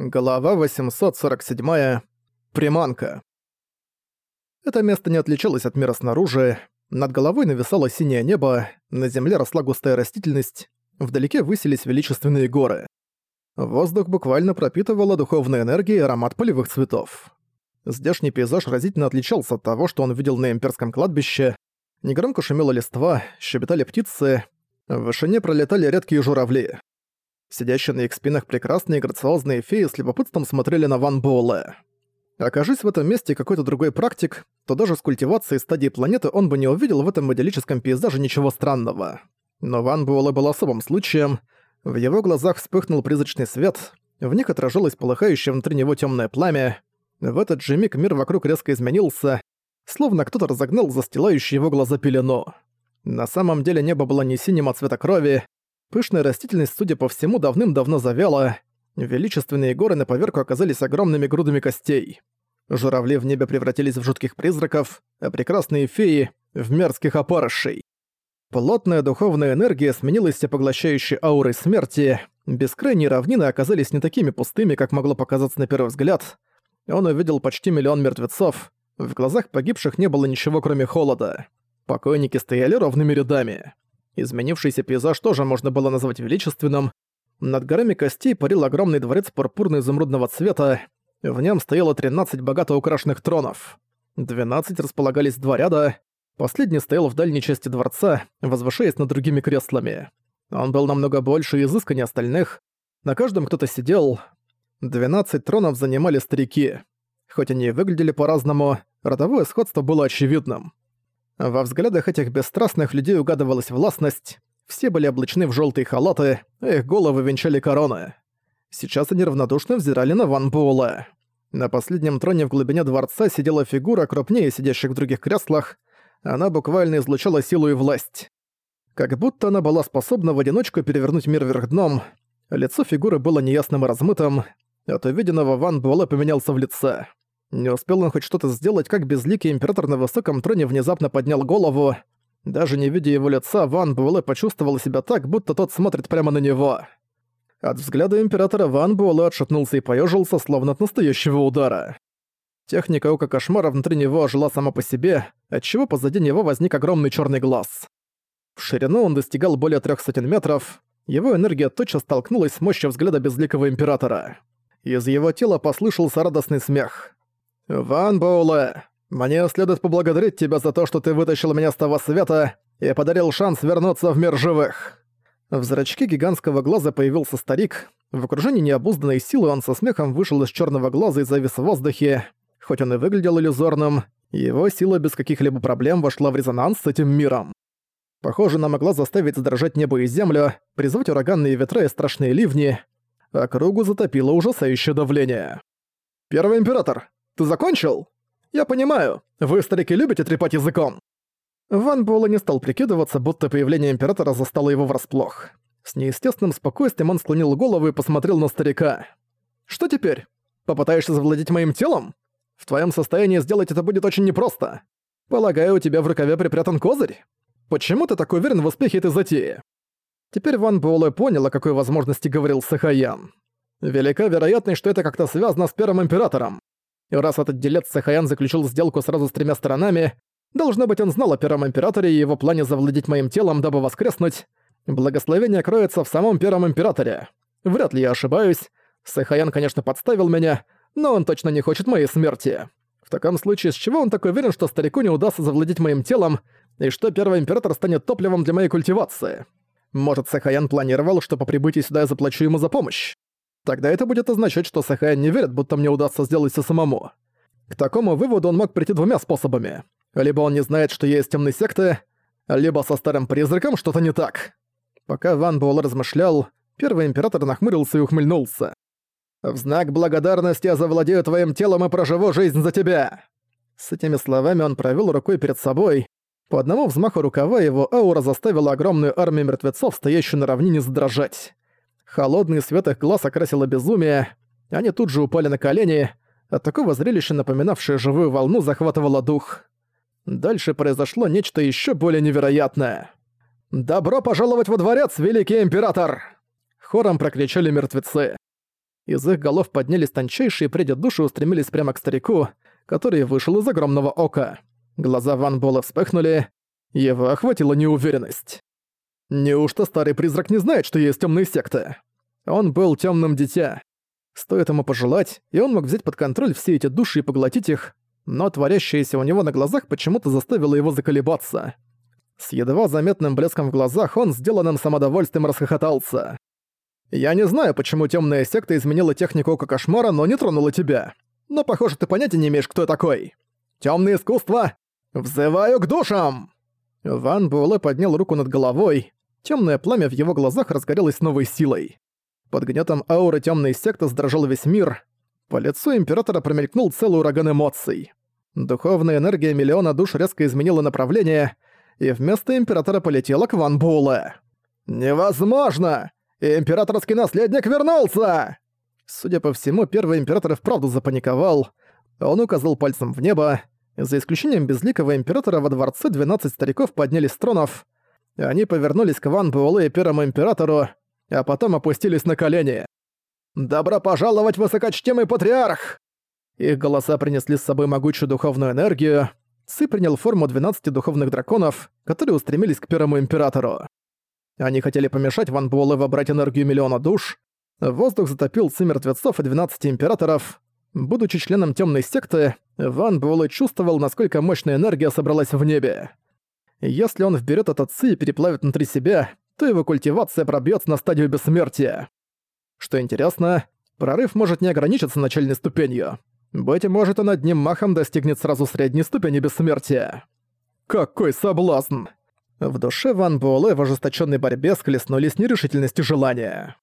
Глава 847. Приманка. Это место не отличалось от мира снаружи. Над головой нависало синее небо, на земле росла густая растительность, вдалеке высились величественные горы. Воздух буквально пропитывала духовная энергия и аромат полевых цветов. Здешний пейзаж разительно отличался от того, что он видел на имперском кладбище. Негромко шумела листва, щебетали птицы, в вышине пролетали редкие журавли. Сидящие на их спинах прекрасные грациозные феи с любопытством смотрели на Ван Буэлэ. Окажись в этом месте какой-то другой практик, то даже с культивацией стадии планеты он бы не увидел в этом идиллическом пейзаже ничего странного. Но Ван Буэлэ был особым случаем. В его глазах вспыхнул призрачный свет, в них отражалось полыхающее внутри него темное пламя. В этот же миг мир вокруг резко изменился, словно кто-то разогнал застилающий его глаза пелену. На самом деле небо было не синим от цвета крови, Пышная растительность, судя по всему, давным-давно завяла. Величественные горы на поверку оказались огромными грудами костей. Журавли в небе превратились в жутких призраков, а прекрасные феи — в мерзких опарышей. Плотная духовная энергия сменилась всепоглощающей аурой смерти, бескрайние равнины оказались не такими пустыми, как могло показаться на первый взгляд. Он увидел почти миллион мертвецов, в глазах погибших не было ничего кроме холода. Покойники стояли ровными рядами. Изменившийся пейзаж тоже можно было назвать величественным. Над горами костей парил огромный дворец пурпурно-изумрудного цвета. В нем стояло 13 богато украшенных тронов. 12 располагались два ряда. Последний стоял в дальней части дворца, возвышаясь над другими креслами. Он был намного больше и изысканнее остальных. На каждом кто-то сидел. 12 тронов занимали старики. Хоть они и выглядели по-разному, родовое сходство было очевидным. Во взглядах этих бесстрастных людей угадывалась властность, все были облачены в желтые халаты, а их головы венчали короны. Сейчас они равнодушно взирали на Ван Буэлэ. На последнем троне в глубине дворца сидела фигура крупнее сидящих в других креслах, она буквально излучала силу и власть. Как будто она была способна в одиночку перевернуть мир вверх дном, лицо фигуры было неясным и размытым, от увиденного Ван Буэлэ поменялся в лице. Не успел он хоть что-то сделать, как безликий император на высоком троне внезапно поднял голову. Даже не видя его лица, Ван Буэлэ почувствовал себя так, будто тот смотрит прямо на него. От взгляда императора Ван Буэлэ отшатнулся и поёжился, словно от настоящего удара. Техника Ока Кошмара внутри него ожила сама по себе, отчего позади него возник огромный чёрный глаз. В ширину он достигал более трех сотен метров, его энергия тотчас столкнулась с мощью взгляда безликого императора. Из его тела послышался радостный смех. «Ван Боуле, мне следует поблагодарить тебя за то, что ты вытащил меня с того света и подарил шанс вернуться в мир живых». В зрачке гигантского глаза появился старик. В окружении необузданной силы он со смехом вышел из черного глаза и завис в воздухе. Хоть он и выглядел иллюзорным, его сила без каких-либо проблем вошла в резонанс с этим миром. Похоже, она могла заставить задрожать небо и землю, призвать ураганные ветра и страшные ливни. Округу затопило ужасающее давление. «Первый император, ты закончил? Я понимаю, вы, старики, любите трепать языком». Ван Буэлла не стал прикидываться, будто появление Императора застало его врасплох. С неестественным спокойствием он склонил голову и посмотрел на старика. «Что теперь? Попытаешься завладеть моим телом? В твоем состоянии сделать это будет очень непросто. Полагаю, у тебя в рукаве припрятан козырь? Почему ты так уверен в успехе этой затеи?» Теперь Ван Буэлэ понял, о какой возможности говорил Сахаян. Велика вероятность, что это как-то связано с Первым Императором. И раз этот делец Сахаян заключил сделку сразу с тремя сторонами, должно быть, он знал о Первом Императоре и его плане завладеть моим телом, дабы воскреснуть. Благословение кроется в самом Первом Императоре. Вряд ли я ошибаюсь. Сахаян, конечно, подставил меня, но он точно не хочет моей смерти. В таком случае, с чего он так уверен, что старику не удастся завладеть моим телом, и что Первый Император станет топливом для моей культивации? Может, Сахаян планировал, что по прибытии сюда я заплачу ему за помощь? Тогда это будет означать, что Сахаян не верит, будто мне удастся сделать все самому. К такому выводу он мог прийти двумя способами. Либо он не знает, что есть темные секты, либо со старым призраком что-то не так. Пока Ван Буэлэ размышлял, первый император нахмурился и ухмыльнулся. «В знак благодарности я завладею твоим телом и проживу жизнь за тебя!» С этими словами он провел рукой перед собой. По одному взмаху рукава его аура заставила огромную армию мертвецов, стоящую на равнине, задрожать. Холодный свет их глаз окрасило безумие. Они тут же упали на колени. От такого зрелища, напоминавшее живую волну, захватывало дух. Дальше произошло нечто еще более невероятное. «Добро пожаловать во дворец, великий император!» Хором прокричали мертвецы. Из их голов поднялись тончайшие пряди души устремились прямо к старику, который вышел из огромного ока. Глаза Ван Буэлла вспыхнули, его охватила неуверенность. Неужто старый призрак не знает, что есть темные секты? Он был темным дитя. Стоит ему пожелать, и он мог взять под контроль все эти души и поглотить их, но творящееся у него на глазах почему-то заставило его заколебаться. С едва заметным блеском в глазах он сделанным самодовольствием расхохотался. «Я не знаю, почему темная секта изменила технику Ока Кошмара, но не тронула тебя. Но, похоже, ты понятия не имеешь, кто я такой. Темное искусство! Взываю к душам!» Ван Буэлэ поднял руку над головой. Темное пламя в его глазах разгорелось новой силой. Под гнетом ауры темной секты сдрожал весь мир. По лицу Императора промелькнул целый ураган эмоций. Духовная энергия миллиона душ резко изменила направление, и вместо Императора полетела к Ван Буэлэ. «Невозможно! Императорский наследник вернулся!» Судя по всему, первый император вправду запаниковал. Он указал пальцем в небо. За исключением безликого императора во дворце 12 стариков поднялись с тронов. Они повернулись к Ван Буэлэ и первому императору, а потом опустились на колени. «Добро пожаловать, высокочтимый патриарх!» Их голоса принесли с собой могучую духовную энергию. Цы принял форму 12 духовных драконов, которые устремились к первому императору. Они хотели помешать Ван Буэлэ вобрать энергию миллиона душ, Воздух затопил цы мертвецов и 12 императоров. Будучи членом темной секты, Ван Буэлэ чувствовал, насколько мощная энергия собралась в небе. Если он вберет этот ци и переплавит внутри себя, то его культивация пробьется на стадию бессмертия. Что интересно, прорыв может не ограничиться начальной ступенью. Быть может, он одним махом достигнет сразу средней ступени бессмертия. Какой соблазн! В душе Ван Буэлэ в ожесточенной борьбе схлестнулись нерешительность и желания.